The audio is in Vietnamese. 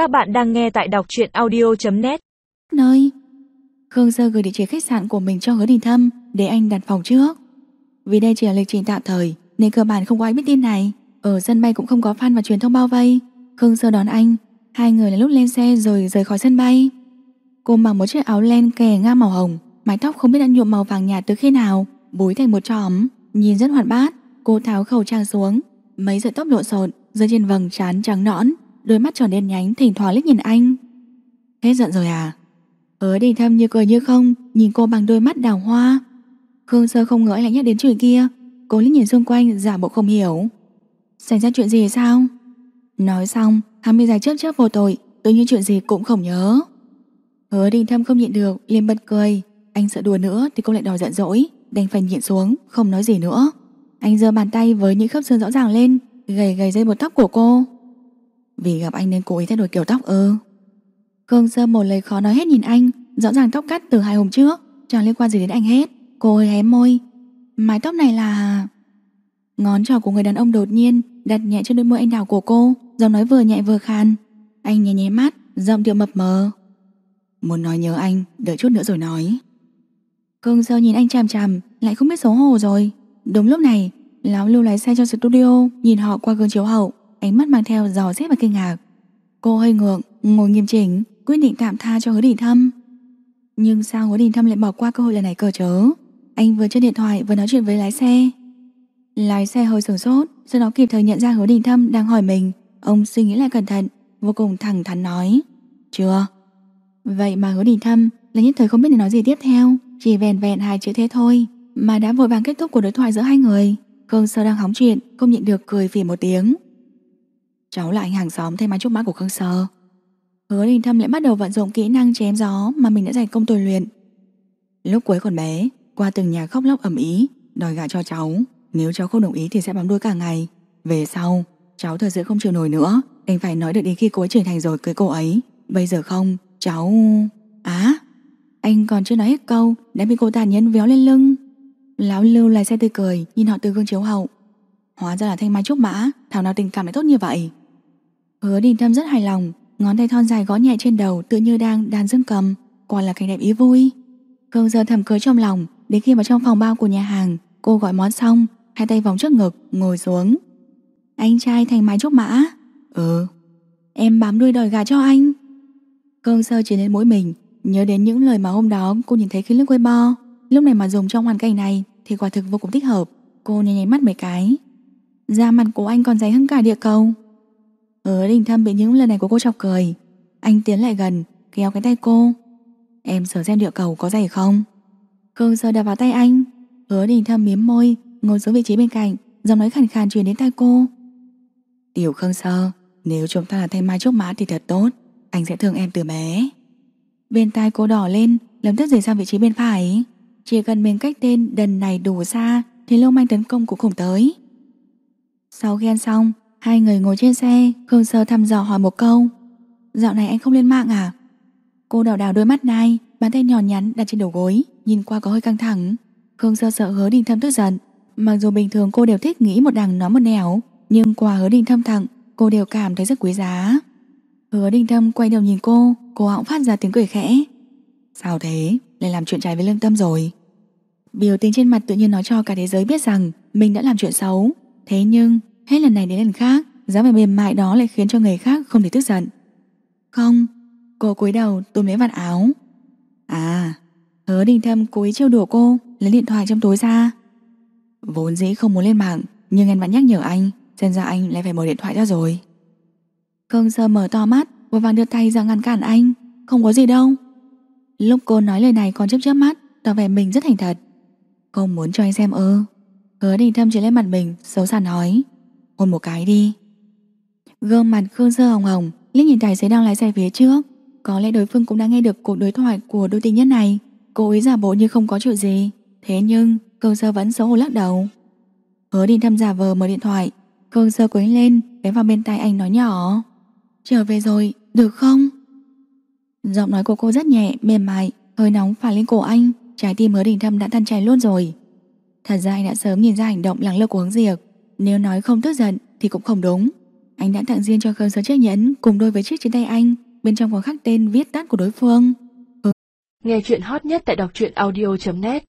Các bạn đang nghe tại đọc truyện audio.net Nơi. Khương Sơ gửi địa chỉ khách sạn của mình cho hứa đình thâm Để anh đặt phòng trước. Vì đây chỉ là lịch trình tạm thời, Nên cơ bản không có ai biết tin này. Ở sân bay cũng không có fan và truyền thông bao vây. Khương Sơ đón anh. Hai người là lúc lên xe rồi rời khỏi sân bay. Cô mặc một chiếc áo len kè ngang màu hồng, Mái tóc không biết đã nhuộm màu vàng nhạt từ khi nào, Búi thành một tròm Nhìn rất hoạt bát. Cô tháo khẩu trang xuống, Mấy sợi tóc lộn xộn, rơi trên vầng trán trắng nõn. Đôi mắt tròn đen nhánh, thỉnh thoảng liếc nhìn anh. Hết giận rồi à? Hứa đình thâm như cười như không, Nhìn cô bằng đôi mắt đào hoa. Khương sơ không ngỡ lại nhắc đến chuyện kia. Cô liếc nhìn xung quanh, giả bộ không hiểu. Xảy ra chuyện gì sao? Nói xong, Hắn mi dài chớp chớp vô tội Tự nhiên chuyện gì cũng không nhớ. Hứa đình thâm không nhịn được, liền bật cười. Anh sợ đùa nữa thì cô lại đòi giận dỗi, Đành phải nhịn xuống, không nói gì nữa. Anh giơ bàn tay với những khớp xương rõ ràng lên, Gầy gầy dây một tóc của cô. Vì gặp anh nên cố ý thay đổi kiểu tóc ư Khương Sơ một lời khó nói hết nhìn anh, Rõ ràng tóc cắt từ hai hôm trước, Chẳng liên quan gì đến anh hết. Cô hơi hé môi. Mái tóc này là... Ngón trỏ của người đàn ông đột nhiên, Đặt nhẹ trên đôi môi anh đào của cô, Giọng nói vừa nhẹ vừa khan Anh nhé nhé mắt, Giọng điệu mập mờ. Muốn nói nhớ anh, Đợi chút nữa rồi nói. Khương Sơ nhìn anh chằm chằm, Lại không biết xấu hổ rồi. Đúng lúc này, Lão lưu lái xe cho studio, Nhìn họ qua gương chiếu hậu. Ánh mắt mang theo dò xét và kinh ngạc. Cô hơi ngượng, Ngồi nghiêm chỉnh, Quyết định tạm tha cho hứa đình thâm. Nhưng sao hứa đình thâm lại bỏ qua cơ hội lần này cờ chớ Anh vừa chơi điện thoại, vừa nói chuyện với lái xe. Lái xe hơi sửng sốt, Sau đó kịp thời nhận ra hứa đình thâm đang hỏi mình. Ông suy nghĩ lại cẩn thận, Vô cùng thẳng thắn nói. Chưa. Vậy mà hứa đình thâm là nhất thời không biết để nói gì tiếp theo. Chỉ vẹn vẹn hai chữ thế thôi, Mà đã vội vàng kết thúc cuộc đối thoại giữa hai người. Khương Sơ đang hóng chuyện, Không nhịn được cười phỉ một tiếng. Cháu là anh hàng xóm thay máy chúc mã của Khương Sơ. Hứa đình thâm lại bắt đầu vận dụng kỹ năng chém gió Mà mình đã dành công tôi luyện. Lúc cuối còn bé, Qua từng nhà khóc lóc ẩm ý Đòi gả cho cháu, Nếu cháu không đồng ý thì sẽ bám đuôi cả ngày. Về sau, cháu thật sự không chịu nổi nữa. Anh phải nói được đến khi cô ấy trưởng thành rồi cưới cô ấy. Bây giờ không, cháu Á, Anh còn chưa nói hết câu, Đã bị cô tàn nhẫn véo lên lưng. Lão lưu lái xe tươi cười, Nhìn họ từ gương chiếu hậu. Hóa ra là thanh mai trúc mã Thảo nào tình cảm lại tốt như vậy. Hứa đình thâm rất hài lòng Ngón tay thon dài gõ nhẹ trên đầu Tựa như đang đàn dương cầm Quả là cảnh đẹp ý vui. Khương giờ thầm cười trong lòng Đến khi vào trong phòng bao của nhà hàng Cô gọi món xong Hai tay vòng trước ngực Ngồi xuống. Anh trai thành mai trúc mã. Ừ. Em bám đuôi đòi gà cho anh. Khương sơ chỉ lên mũi mình Nhớ đến những lời mà hôm đó cô nhìn thấy khi lướt Weibo. Lúc này mà dùng trong hoàn cảnh này Thì quả thực vô cùng thích hợp. Cô nháy nháy mắt mấy cái. Da mặt của anh còn dày hơn cả địa cầu Ờ, Hứa đình thâm bị những lời này của cô chọc cười. Anh tiến lại gần, Kéo cái tay cô. Em sửa xem địa cầu có dày không? Khương sơ đập vào tay anh. Hứa đình thâm miếm môi, Ngồi xuống vị trí bên cạnh, Giọng nói khàn khàn truyền đến tai cô. Tiểu Khương sơ, Nếu chúng ta là thanh mai trúc mã thì thật tốt. Anh sẽ thương em từ bé. Bên tai cô đỏ lên, Lập tức rời sang vị trí bên phải. Chỉ cần mình cách tên đần này đủ xa, Thì lâu manh tấn công cũng không tới. Sau khi ăn xong Hai người ngồi trên xe Khương Sơ thăm dò hỏi một câu. Dạo này anh không lên mạng à? Cô đào đào đôi mắt nai Bàn tay nhỏ nhắn đặt trên đầu gối Nhìn qua có hơi căng thẳng. Khương Sơ sợ hứa đình thâm tức giận. Mặc dù bình thường cô đều thích nghĩ một đằng nói một nẻo Nhưng qua hứa đình thâm thẳng Cô đều cảm thấy rất quý giá. Hứa đình thâm quay đầu nhìn cô Cô họng phát ra tiếng cười khẽ. Sao thế, lại làm chuyện trái với lương tâm rồi. Biểu tình trên mặt tự nhiên nói cho cả thế giới biết rằng Mình đã làm chuyện xấu. Thế nhưng Hết lần này đến lần khác dáng vẻ mềm mại đó lại khiến cho người khác không thể tức giận. Không, Cô cúi đầu túm lấy vạt áo. À Hứa đình thâm cố ý trêu đùa cô, Lấy điện thoại trong túi ra. Vốn dĩ không muốn lên mạng, Nhưng anh vẫn nhắc nhở anh, Xem ra anh lại phải mở điện thoại ra rồi. Khương sơ mở to mắt, Vội vàng đưa tay ra ngăn cản anh. Không có gì đâu. Lúc cô nói lời này còn chớp chớp mắt, Tỏ vẻ mình rất thành thật. Không muốn cho anh xem ơ Hứa đình thâm chỉ lên mặt mình, Xấu xa nói. Hôn một cái đi. Gương mặt Khương Sơ hồng hồng liếc nhìn tài xế đang lái xe phía trước. Có lẽ đối phương cũng đã nghe được cuộc đối thoại của đôi tình nhân này. Cô ấy giả bộ như không có chuyện gì. Thế nhưng Khương Sơ vẫn xấu hổ lắc đầu. Hứa đình thăm giả vờ mở điện thoại. Khương Sơ quấy lên Ghé vào bên tai anh nói nhỏ. Trở về rồi, được không? Giọng nói của cô rất nhẹ, mềm mại Hơi nóng phả lên cổ anh. Trái tim hứa đình thâm đã tan chảy luôn rồi. Thật ra anh đã sớm nhìn ra hành động lắng lơ của hướng diệt nếu nói không tức giận thì cũng không đúng. Anh đã tặng riêng cho Khương Sơn chiếc nhẫn cùng đôi với chiếc trên tay anh, bên trong có khắc tên viết tắt của đối phương. Nghe chuyện hot nhất tại đọc truyện audio.net